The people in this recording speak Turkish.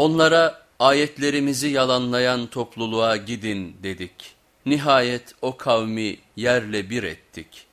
Onlara ayetlerimizi yalanlayan topluluğa gidin dedik. Nihayet o kavmi yerle bir ettik.''